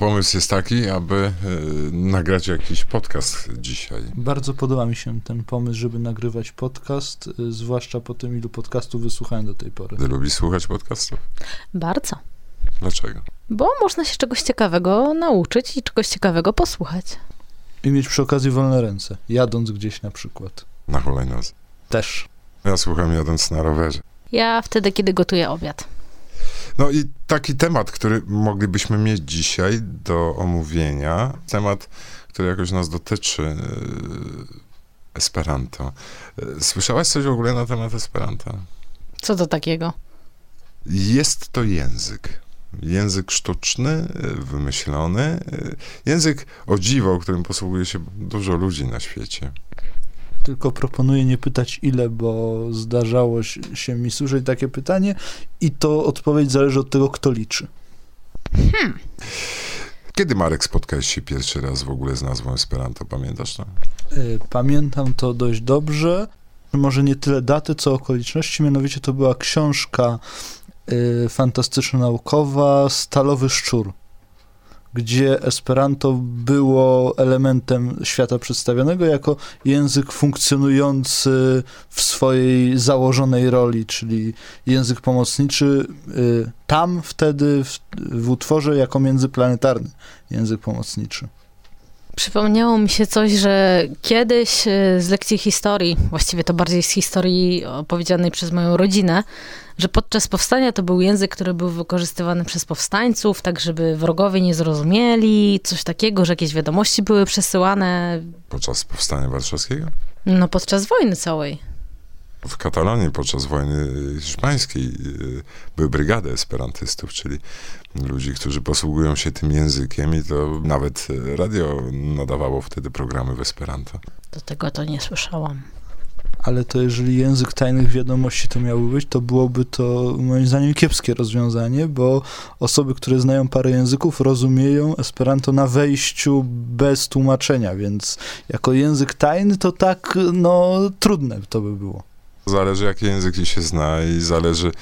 Pomysł jest taki, aby y, nagrać jakiś podcast dzisiaj. Bardzo podoba mi się ten pomysł, żeby nagrywać podcast, y, zwłaszcza po tym, ilu podcastów wysłuchałem do tej pory. Ty lubisz słuchać podcastów? Bardzo. Dlaczego? Bo można się czegoś ciekawego nauczyć i czegoś ciekawego posłuchać. I mieć przy okazji wolne ręce, jadąc gdzieś na przykład. Na hulajnodze. Też. Ja słucham jadąc na rowerze. Ja wtedy, kiedy gotuję obiad. No i taki temat, który moglibyśmy mieć dzisiaj do omówienia, temat, który jakoś nas dotyczy, yy, Esperanto. Yy, Słyszałaś coś w ogóle na temat Esperanto? Co to takiego? Jest to język. Język sztuczny, yy, wymyślony. Język o dziwo, którym posługuje się dużo ludzi na świecie. Tylko proponuję nie pytać ile, bo zdarzało się- mi słyszeć takie pytanie i to odpowiedź zależy od tego, kto liczy. Kiedy, Marek, spotkałeś się pierwszy raz w ogóle z nazwą Esperanto? Pamiętasz to? Y, Pamiętam to dość dobrze. Może nie tyle daty, co okoliczności. Mianowicie to była książka y, fantastyczno-naukowa Stalowy Szczur, gdzie Esperanto było elementem świata przedstawionego jako język funkcjonujący w swojej założonej roli, czyli język pomocniczy y, tam wtedy w, w utworze jako międzyplanetarny język pomocniczy. Przypomniało mi się coś, że kiedyś e, z lekcji historii, właściwie to bardziej z historii opowiedzianej przez moją rodzinę, że podczas powstania to był język, który był wykorzystywany przez powstańców, tak żeby wrogowie nie zrozumieli, coś takiego, że jakieś wiadomości były przesyłane Podczas powstania warszawskiego? no, podczas wojny całej. W Katalonii podczas wojny hiszpańskiej y, były brygady esperantystów, czyli ludzi, którzy posługują się tym językiem i to nawet y, radio nadawało wtedy programy w Esperanto. Do tego to nie słyszałam. Ale to jeżeli język tajnych wiadomości to miałby być, to byłoby to moim zdaniem kiepskie rozwiązanie, bo osoby, które znają parę języków, rozumieją Esperanto na wejściu bez tłumaczenia, więc jako język tajny to tak, no, trudne to by było. Zależy, jakie języki się zna i zależy,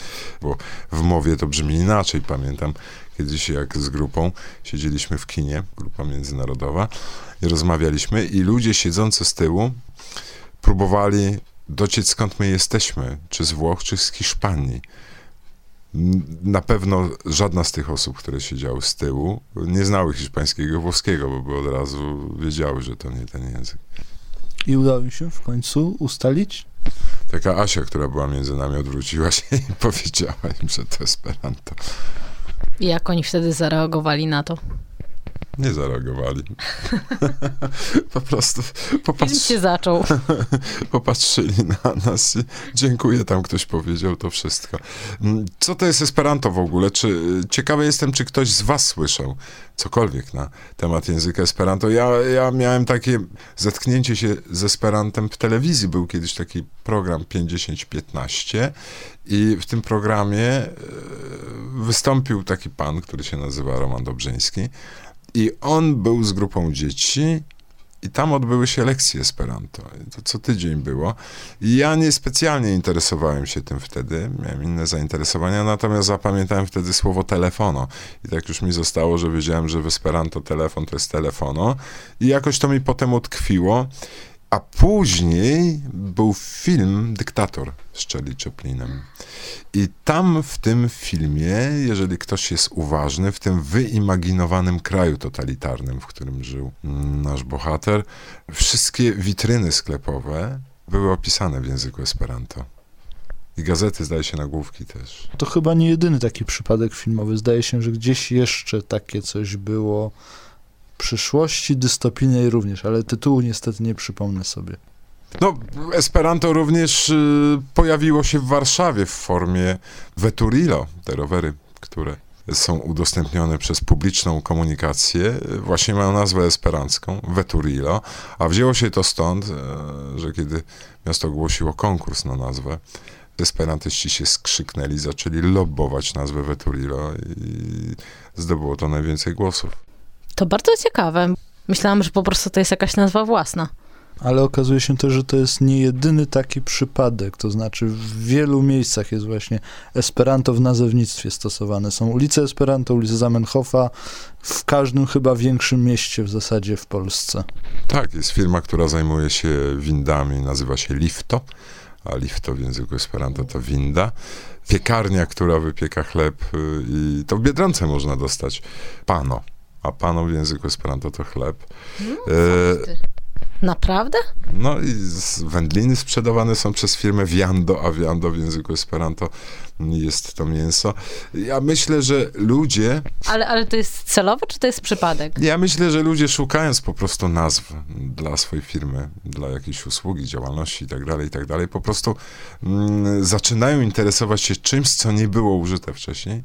bo w mowie to brzmi inaczej. Pamiętam kiedyś, jak z grupą siedzieliśmy w kinie, grupa międzynarodowa, i rozmawialiśmy i ludzie siedzący z tyłu próbowali dociec, skąd my jesteśmy, czy z Włoch, czy z Hiszpanii. Na pewno żadna z tych osób, które siedziały z tyłu, nie znały hiszpańskiego włoskiego, bo by od razu wiedziały, że to nie ten język. I udało mi się w końcu ustalić. Taka Asia, która była między nami, odwróciła się i powiedziała im, że to Esperanto. I jak oni wtedy zareagowali na to? Nie zareagowali. po prostu Film popatrz, się zaczął. popatrzyli na nas i dziękuję, tam ktoś powiedział to wszystko. Mm, Co to jest Esperanto w ogóle? Czy, ciekawy jestem, czy ktoś z was słyszał cokolwiek na temat języka Esperanto. Ja, ja miałem takie zetknięcie się z Esperantem w telewizji. Był kiedyś taki program 50-15 i w tym programie e, wystąpił taki pan, który się nazywa Roman Dobrzyński i on był z grupą dzieci i tam odbyły się lekcje Esperanto. To co tydzień było. I ja niespecjalnie interesowałem się tym wtedy, miałem inne zainteresowania, natomiast zapamiętałem wtedy słowo telefono. I tak już mi zostało, że wiedziałem, że w Esperanto telefon to jest telefono. I jakoś to mi potem utkwiło. A później był film Dyktator z Charlie Chaplinem. I tam w tym filmie, jeżeli ktoś jest uważny, w tym wyimaginowanym kraju totalitarnym, w którym żył nasz bohater, wszystkie witryny sklepowe były opisane w języku Esperanto. I gazety, zdaje się, nagłówki też. To chyba nie jedyny taki przypadek filmowy. Zdaje się, że gdzieś jeszcze takie coś było przyszłości dystopijnej również, ale tytułu niestety nie przypomnę sobie. No, Esperanto również y, pojawiło się w Warszawie w formie Veturilo, te rowery, które są udostępnione przez publiczną komunikację, y, właśnie mają nazwę esperancką, Veturilo, a wzięło się to stąd, y, że kiedy miasto ogłosiło konkurs na nazwę, esperantyści się skrzyknęli, zaczęli lobbować nazwę Veturilo i zdobyło to najwięcej głosów. To bardzo ciekawe. Myślałam, że po prostu to jest jakaś nazwa własna. Ale okazuje się też, że to jest nie jedyny taki przypadek, to znaczy w wielu miejscach jest właśnie Esperanto w nazewnictwie stosowane. Są ulice Esperanto, ulice Zamenhofa, w każdym chyba większym mieście w zasadzie w Polsce. Tak, jest firma, która zajmuje się windami, nazywa się Lifto, a Lifto w języku Esperanto to winda. Piekarnia, która wypieka chleb y, i to w Biedronce można dostać pano, a pano w języku Esperanto to chleb. E, Naprawdę? No i wędliny sprzedawane są przez firmę Viando, a Viando w języku Esperanto jest to mięso. Ja myślę, że ludzie, Ale, ale to jest celowe, czy to jest przypadek? ja myślę, że ludzie szukając po prostu nazw dla swojej firmy, dla jakiejś usługi, działalności i tak dalej, i tak dalej, po prostu mm, zaczynają interesować się czymś, co nie było użyte wcześniej.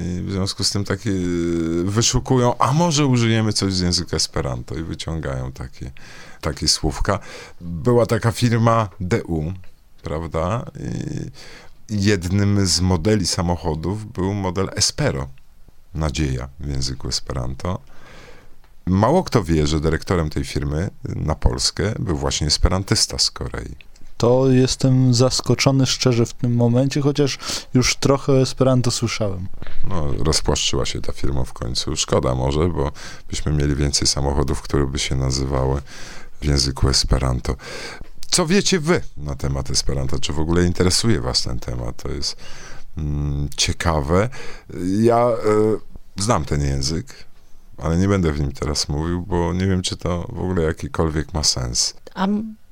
I w związku z tym takie y, wyszukują, a może użyjemy coś z języka Esperanto i wyciągają takie, takie słówka. Była taka firma DU, prawda? I jednym z modeli samochodów był model Espero, nadzieja w języku Esperanto. Mało kto wie, że dyrektorem tej firmy na Polskę był właśnie esperantysta z Korei. To jestem zaskoczony szczerze w tym momencie, chociaż już trochę Esperanto słyszałem. No, rozpłaszczyła się ta firma w końcu. Szkoda może, bo byśmy mieli więcej samochodów, które by się nazywały w języku Esperanto. Co wiecie wy na temat Esperanto? Czy w ogóle interesuje was ten temat? To jest mm, ciekawe. Ja e, znam ten język, ale nie będę w nim teraz mówił, bo nie wiem, czy to w ogóle jakikolwiek ma sens. A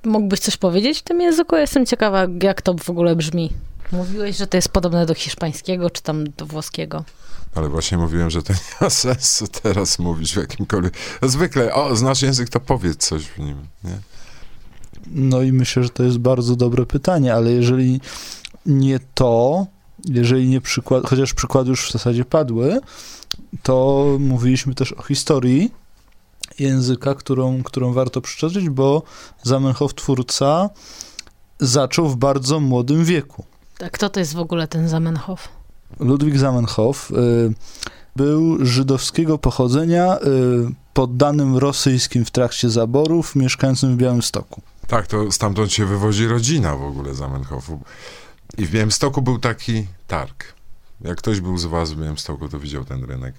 mógłbyś coś powiedzieć w tym języku? Jestem ciekawa, jak to w ogóle brzmi. Mówiłeś, że to jest podobne do hiszpańskiego, czy tam do włoskiego. Ale właśnie mówiłem, że to nie ma sensu teraz mówić w jakimkolwiek... Zwykle, o, znasz język, to powiedz coś w nim, nie? No i myślę, że to jest bardzo dobre pytanie, ale jeżeli nie to, jeżeli nie przykład, chociaż przykłady już w zasadzie padły, to mówiliśmy też o historii języka, którą, którą warto przytoczyć, bo Zamenhof, twórca, zaczął w bardzo młodym wieku. A kto to jest w ogóle ten Zamenhof? Ludwik Zamenhof y, był żydowskiego pochodzenia, y, poddanym rosyjskim w trakcie zaborów, mieszkającym w Białymstoku. Tak, to stamtąd się wywozi rodzina w ogóle Zamenhofu. I w Białymstoku był taki targ. Jak ktoś był z was w Białymstoku, to widział ten rynek.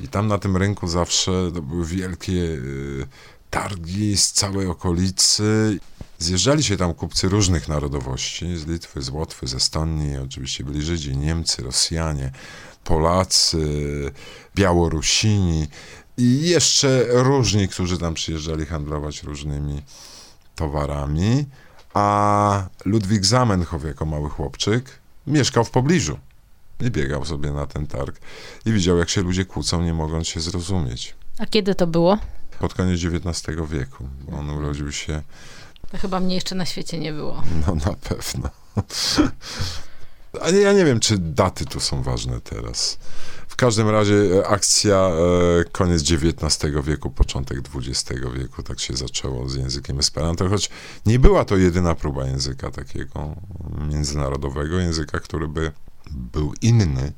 I tam na tym rynku zawsze były wielkie y, targi z całej okolicy. Zjeżdżali się tam kupcy różnych narodowości, z Litwy, z Łotwy, z Estonii, oczywiście byli Żydzi, Niemcy, Rosjanie, Polacy, Białorusini i jeszcze różni, którzy tam przyjeżdżali handlować różnymi towarami, a Ludwik Zamenhof jako mały chłopczyk mieszkał w pobliżu i biegał sobie na ten targ i widział, jak się ludzie kłócą, nie mogąc się zrozumieć. A kiedy to było? Pod koniec XIX wieku, on urodził się, To chyba mnie jeszcze na świecie nie było. no na pewno. Ale ja nie wiem, czy daty tu są ważne teraz. W każdym razie e, akcja e, koniec XIX wieku, początek XX wieku, tak się zaczęło z językiem Esperanto, choć nie była to jedyna próba języka takiego międzynarodowego, języka, który by był inny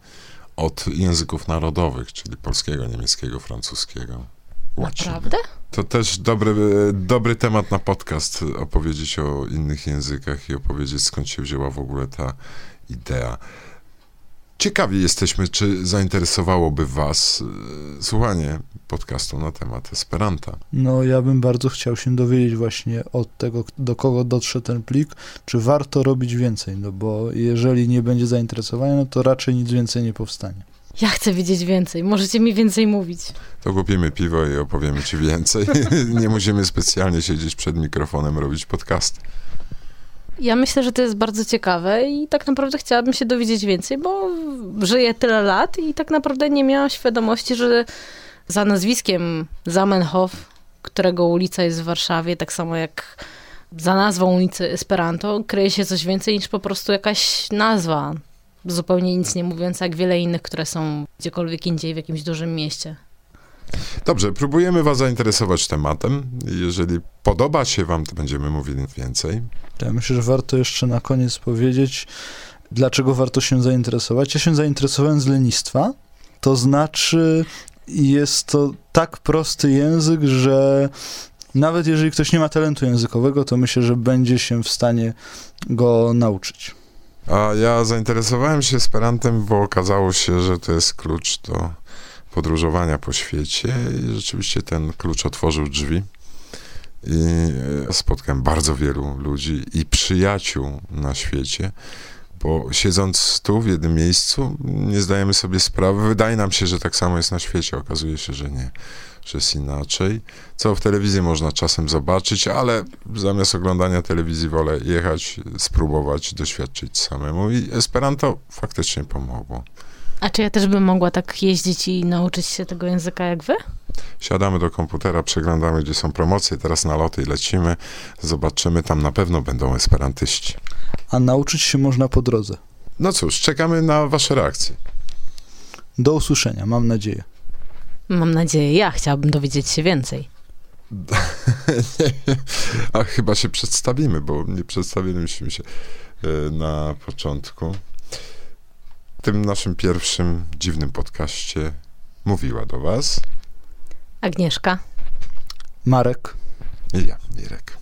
od języków narodowych, czyli polskiego, niemieckiego, francuskiego. łaciny. Naprawdę? To też dobry, dobry temat na podcast, opowiedzieć o innych językach i opowiedzieć skąd się wzięła w ogóle ta idea. Ciekawi jesteśmy, czy zainteresowałoby was e, słuchanie podcastu na temat Esperanta. No, ja bym bardzo chciał się dowiedzieć właśnie od tego, do kogo dotrze ten plik, czy warto robić więcej, no bo jeżeli nie będzie zainteresowania, no to raczej nic więcej nie powstanie. Ja chcę wiedzieć więcej. Możecie mi więcej mówić. To kupimy piwo i opowiemy ci więcej. Nie musimy specjalnie siedzieć przed mikrofonem, robić podcast. Ja myślę, że to jest bardzo ciekawe i tak naprawdę chciałabym się dowiedzieć więcej, bo żyję tyle lat i tak naprawdę nie miałam świadomości, że za nazwiskiem Zamenhof, którego ulica jest w Warszawie, tak samo jak za nazwą ulicy Esperanto, kryje się coś więcej niż po prostu jakaś nazwa. Zupełnie nic nie mówiąca, jak wiele innych, które są gdziekolwiek indziej w jakimś dużym mieście. Dobrze, próbujemy was zainteresować tematem. Jeżeli podoba się wam, to będziemy mówili więcej. Ja myślę, że warto jeszcze na koniec powiedzieć, dlaczego warto się zainteresować. Ja się zainteresowałem z lenistwa, to znaczy jest to tak prosty język, że Nawet jeżeli ktoś nie ma talentu językowego, to myślę, że będzie się w stanie go nauczyć. A ja zainteresowałem się Esperantem, bo okazało się, że to jest klucz do podróżowania po świecie i rzeczywiście ten klucz otworzył drzwi. I e, spotkałem bardzo wielu ludzi i przyjaciół na świecie, bo siedząc tu w jednym miejscu, nie zdajemy sobie sprawy. Wydaje nam się, że tak samo jest na świecie, okazuje się, że nie, że jest inaczej. Co w telewizji można czasem zobaczyć, ale zamiast oglądania telewizji wolę jechać, spróbować, doświadczyć samemu. I Esperanto faktycznie pomogło. A czy ja też bym mogła tak jeździć i nauczyć się tego języka jak wy? Siadamy do komputera, przeglądamy, gdzie są promocje, teraz na loty i lecimy, zobaczymy, tam na pewno będą esperantyści. A nauczyć się można po drodze. No cóż, czekamy na wasze reakcje. Do usłyszenia, mam nadzieję. Mam nadzieję, ja chciałabym dowiedzieć się więcej. A chyba się przedstawimy, bo nie przedstawiliśmy się e, na początku. W tym naszym pierwszym dziwnym podcaście mówiła do was Agnieszka. Marek. i ja, Mirek.